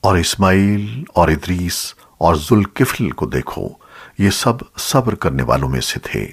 اور اسماعیل اور ادریس اور ذوالکفل کو دیکھو، یہ سب صبر کرنے والوں میں سے تھے۔